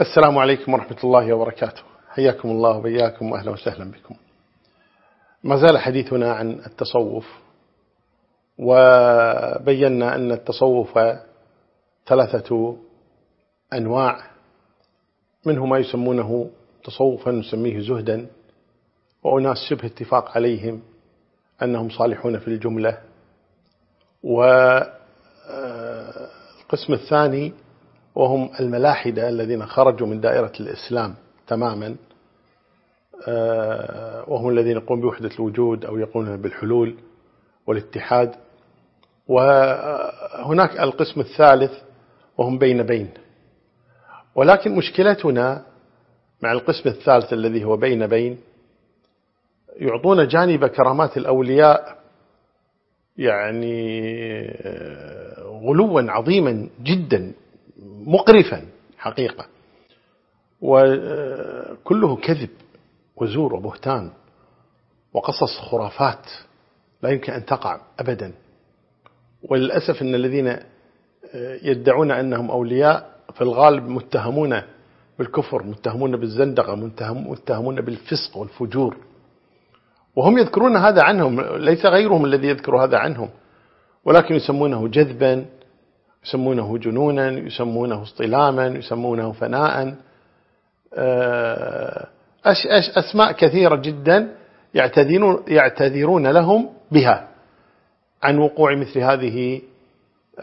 السلام عليكم ورحمة الله وبركاته. حياكم الله وبياكم وأهلا وسهلا بكم. ما زال حديثنا عن التصوف وبينا أن التصوف ثلاثة أنواع منه ما يسمونه تصوفا نسميه زهدا وأناس شبه اتفاق عليهم أنهم صالحون في الجملة. والقسم الثاني وهم الملاحدة الذين خرجوا من دائرة الإسلام تماما وهم الذين يقومون بوحدة الوجود أو يقولون بالحلول والاتحاد. وهناك القسم الثالث وهم بين بين. ولكن مشكلتنا مع القسم الثالث الذي هو بين بين يعطون جانب كرامات الأولياء يعني غلوا عظيما جدا. مقرفا حقيقة. وكله كذب وزور وبهتان وقصص خرافات لا يمكن أن تقع أبدا. وللأسف أن الذين يدعون أنهم أولياء في الغالب متهمون بالكفر متهمون بالزندقة متهمون بالفسق والفجور. وهم يذكرون هذا عنهم ليس غيرهم الذي يذكر هذا عنهم ولكن يسمونه جذبا يسمونه جنونا يسمونه اصطلاما يسمونه فناء. أش أش أسماء كثيرة جدا يعتذرون, يعتذرون لهم بها عن وقوع مثل هذه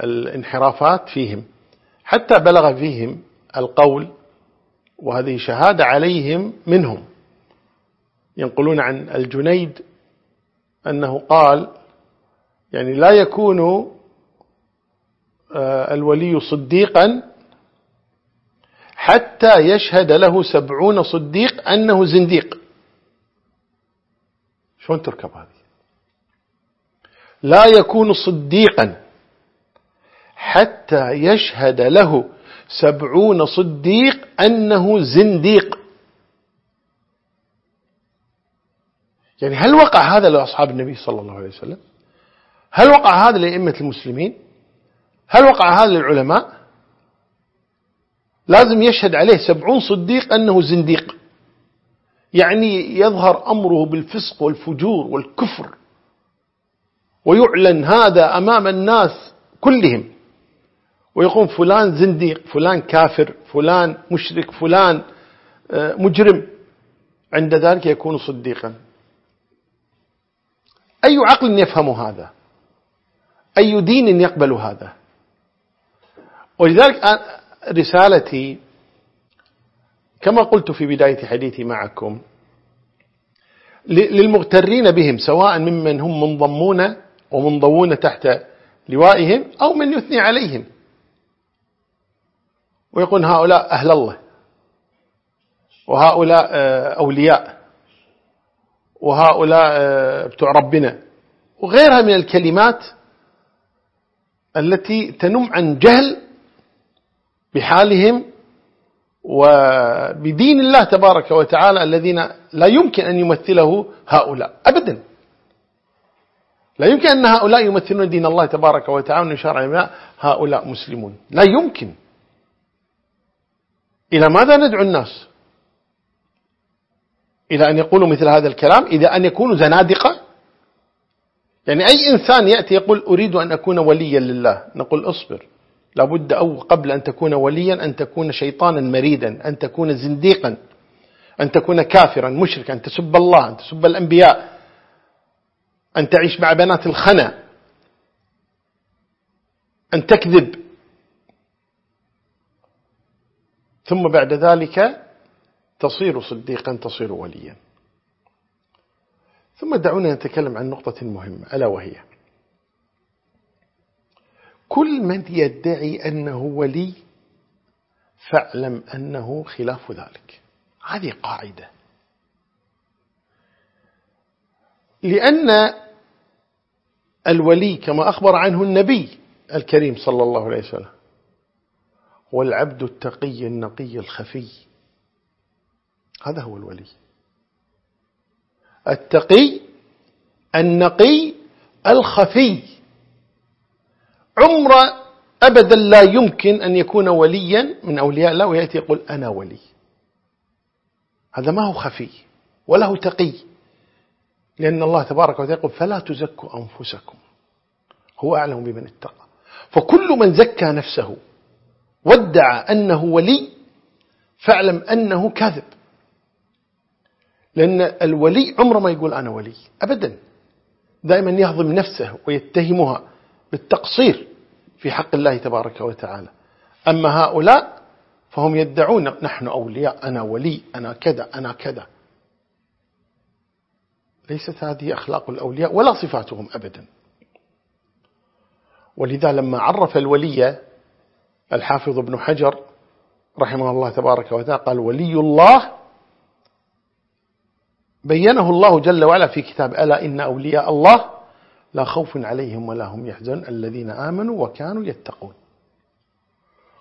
الانحرافات فيهم. حتى بلغ فيهم القول وهذه شهادة عليهم منهم. ينقلون عن الجنيد أنه قال يعني لا يكون آه، الولي صديقا حتى يشهد له سبعون صديق أنه زنديق. شلون تركب هذه؟ لا يكون صديقا حتى يشهد له سبعون صديق أنه زنديق. يعني هل وقع هذا لأصحاب النبي صلى الله عليه وسلم؟ هل وقع هذا لأئمة المسلمين؟ هل وقع هذا للعلماء؟ لازم يشهد عليه سبعون صديق أنه زنديق. يعني يظهر أمره بالفسق والفجور والكفر. ويعلن هذا أمام الناس كلهم. ويقوم فلان زنديق فلان كافر فلان مشرك فلان آه، مجرم. عند ذلك يكون صديقا. أي عقل يفهم هذا؟ أي دين يقبل هذا؟ ولذلك رسالتي كما قلت في بداية حديثي معكم للمغترين بهم سواء ممن هم منضمون ومنضوون تحت لوائهم أو من يثني عليهم. ويقول هؤلاء أهل الله وهؤلاء آه، أولياء وهؤلاء آه، بتوع ربنا وغيرها من الكلمات التي تنم عن جهل بحالهم وبدين الله تبارك وتعالى الذين لا يمكن أن يمثله هؤلاء. أبدا. لا يمكن أن هؤلاء يمثلون دين الله تبارك وتعالى ونشار هؤلاء مسلمون. لا يمكن. إلى ماذا ندعو الناس؟ إلى أن يقولوا مثل هذا الكلام؟ إذا أن يكونوا زنادقة؟ يعني أي إنسان يأتي يقول أريد أن أكون وليا لله نقول أصبر. لابد أو قبل أن تكون وليا أن تكون شيطانا مريدا أن تكون زنديقا أن تكون كافرا مشركا أن تسب الله أن تسب الأنبياء أن تعيش مع بنات الخنا أن تكذب. ثم بعد ذلك تصير صديقا تصير وليا. ثم دعونا نتكلم عن نقطة مهمة ألا وهي؟ كل من يدعي أنه ولي فاعلم أنه خلاف ذلك. هذه قاعدة. لأن الولي كما أخبر عنه النبي الكريم صلى الله عليه وسلم هو العبد التقي النقي الخفي. هذا هو الولي. التقي النقي الخفي. عمر أبدا لا يمكن أن يكون وليا من أولياء الله ويأتي يقول أنا ولي. هذا ما هو خفي ولا هو تقي. لأن الله تبارك وتعالى يقول فلا تزكوا أنفسكم. هو أعلم بمن اتقى. فكل من زكى نفسه وادعى أنه ولي فاعلم أنه كاذب. لأن الولي عمره ما يقول أنا ولي أبدا. دائما يهضم نفسه ويتهمها بالتقصير. في حق الله تبارك وتعالى. أما هؤلاء فهم يدعون نحن أولياء أنا ولي أنا كذا أنا كذا. ليست هذه أخلاق الأولياء ولا صفاتهم أبدا. ولذا لما عرف الولي الحافظ ابن حجر رحمه الله تبارك وتعالى قال ولي الله بينه الله جل وعلا في كتاب ألا إن أولياء الله لا خوف عليهم ولا هم يحزن الذين آمنوا وكانوا يتقون.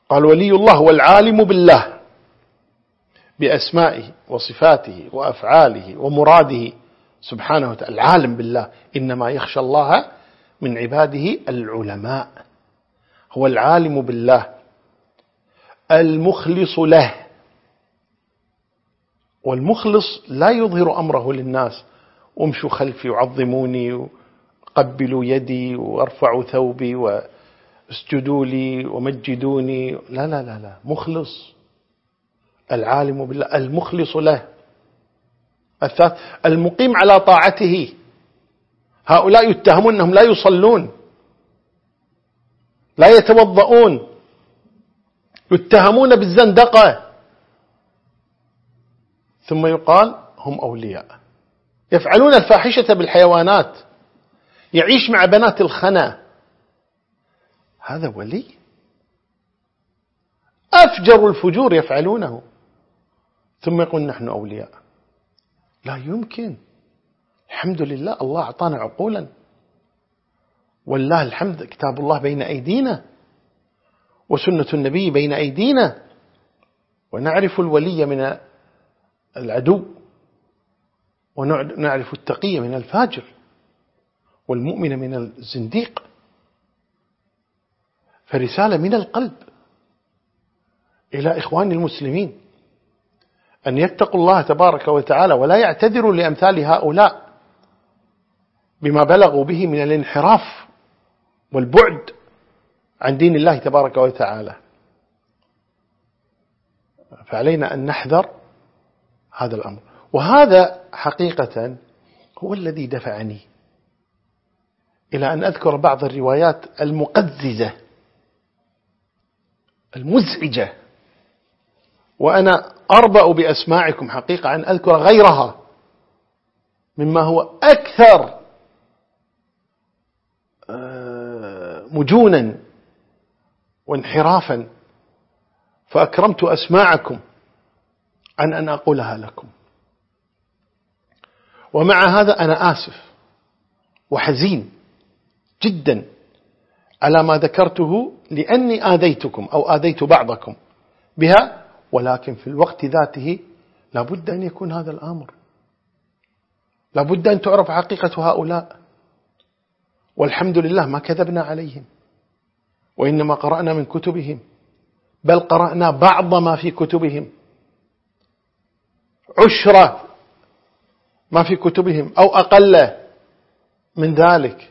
قال ولي الله هو العالم بالله بأسمائه وصفاته وأفعاله ومراده. سبحانه وتعالى العالم بالله. إنما يخشى الله من عباده العلماء. هو العالم بالله المخلص له. والمخلص لا يظهر أمره للناس. امشوا خلفي وعظموني وقبلوا يدي وأرفعوا ثوبي وأسجدوا لي ومجدوني. لا لا لا لا مخلص. العالم بالله المخلص له. الثالث المقيم على طاعته. هؤلاء يتهمون أنهم لا يصلون. لا يتوضؤون. يتهمون بالزندقة. ثم يقال هم أولياء. يفعلون الفاحشة بالحيوانات. يعيش مع بنات الخنا. هذا ولي. أفجر الفجور يفعلونه. ثم يقول نحن أولياء. لا يمكن. الحمد لله الله أعطانا عقولا. والله الحمد كتاب الله بين أيدينا. وسنة النبي بين أيدينا. ونعرف الولي من العدو. ونعرف التقي من الفاجر. والمؤمن من الزنديق فرسالة من القلب إلى إخوان المسلمين أن يتقوا الله تبارك وتعالى ولا يعتذروا لأمثال هؤلاء بما بلغوا به من الانحراف والبعد عن دين الله تبارك وتعالى. فعلينا أن نحذر هذا الأمر. وهذا حقيقة هو الذي دفعني. إلى أن أذكر بعض الروايات المقززة المزعجة. وأنا أربأ بأسماعكم حقيقة أن أذكر غيرها مما هو أكثر آه، مجونا وانحرافا. فأكرمت أسماعكم عن أن أقولها لكم. ومع هذا أنا آسف وحزين. جدا. على ما ذكرته لأني آذيتكم أو آذيت بعضكم بها ولكن في الوقت ذاته لابد أن يكون هذا الأمر. لابد أن تعرف حقيقة هؤلاء. والحمد لله ما كذبنا عليهم وإنما قرأنا من كتبهم بل قرأنا بعض ما في كتبهم. عشرة ما في كتبهم أو أقل من ذلك.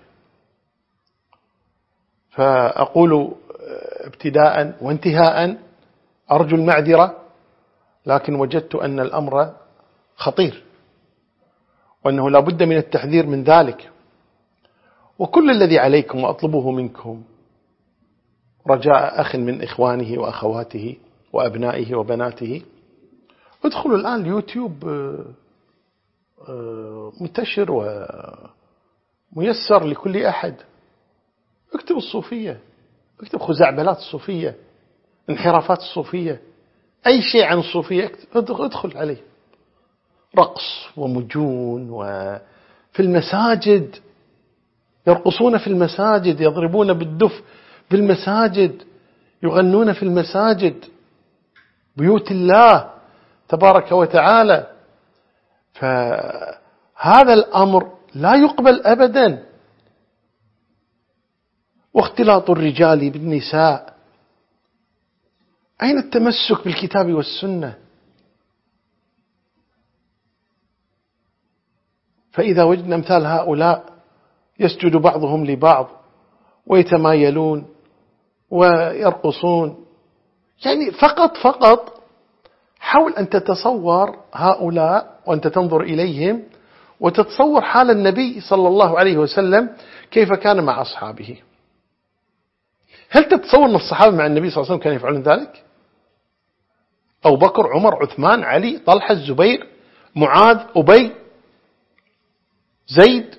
فأقول ابتداء وانتهاء أرجو المعذرة لكن وجدت أن الأمر خطير وأنه لا بد من التحذير من ذلك. وكل الذي عليكم وأطلبه منكم رجاء أخ من إخوانه وأخواته وأبنائه وبناته. ادخلوا الآن اليوتيوب آه، آه، منتشر وميسر لكل أحد. اكتب الصوفية اكتب خزعبلات الصوفية انحرافات الصوفية أي شيء عن الصوفية ادخل عليه. رقص ومجون وفي المساجد يرقصون في المساجد يضربون بالدف في المساجد يغنون في المساجد. بيوت الله تبارك وتعالى. فهذا الأمر لا يقبل أبدا. واختلاط الرجال بالنساء. أين التمسك بالكتاب والسنة؟ فإذا وجدنا أمثال هؤلاء يسجد بعضهم لبعض ويتمايلون ويرقصون. يعني فقط فقط حاول أن تتصور هؤلاء وأنت تنظر إليهم وتتصور حال النبي صلى الله عليه وسلم كيف كان مع أصحابه. هل تتصور أن الصحابة مع النبي صلى الله عليه وسلم كانوا يفعلون ذلك؟ أبو بكر عمر عثمان علي طلحة الزبير معاذ أبي زيد.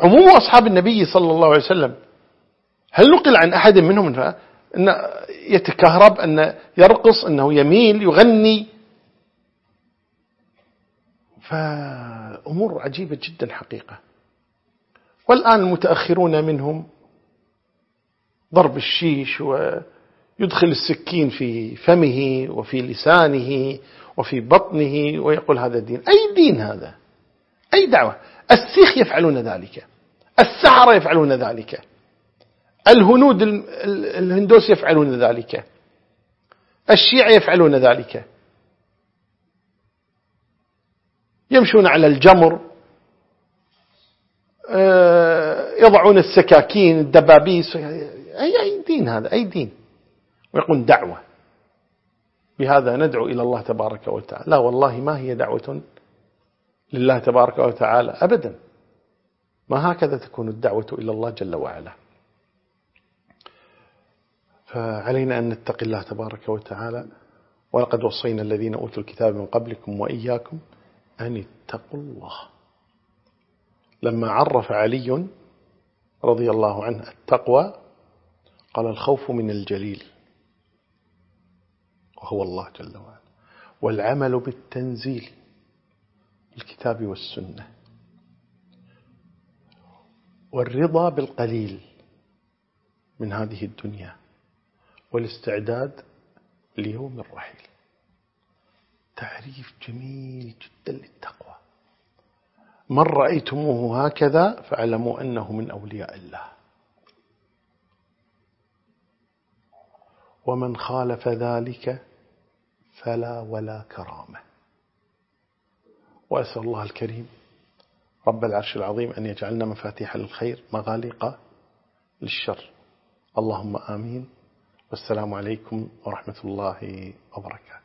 عموم أصحاب النبي صلى الله عليه وسلم هل نقل عن أحد منهم أن يتكهرب أن يرقص أنه يميل يغني؟ فأمور عجيبة جدا حقيقة. والآن المتأخرون منهم ضرب الشيش ويدخل السكين في فمه وفي لسانه وفي بطنه ويقول هذا الدين أي دين هذا؟ أي دعوة؟ السيخ يفعلون ذلك. السحرة يفعلون ذلك. الهنود الهندوس يفعلون ذلك. الشيعة يفعلون ذلك. يمشون على الجمر. آه، يضعون السكاكين الدبابيس. أي دين هذا أي دين. ويقول دعوة. بهذا ندعو إلى الله تبارك وتعالى. لا والله ما هي دعوة لله تبارك وتعالى أبدا. ما هكذا تكون الدعوة إلى الله جل وعلا. فعلينا أن نتقي الله تبارك وتعالى. ولقد وصينا الذين أوتوا الكتاب من قبلكم وإياكم أن اتقوا الله. لما عرف علي رضي الله عنه التقوى قال الخوف من الجليل وهو الله جل وعلا. والعمل بالتنزيل الكتاب والسنة. والرضا بالقليل من هذه الدنيا والاستعداد ليوم الرحيل. تعريف جميل جدا للتقوى. من رأيتموه هكذا فاعلموا أنه من أولياء الله. ومن خالف ذلك فلا ولا كرامة. وأسأل الله الكريم رب العرش العظيم أن يجعلنا مفاتيح للخير مغاليق للشر. اللهم آمين. والسلام عليكم ورحمة الله وبركاته.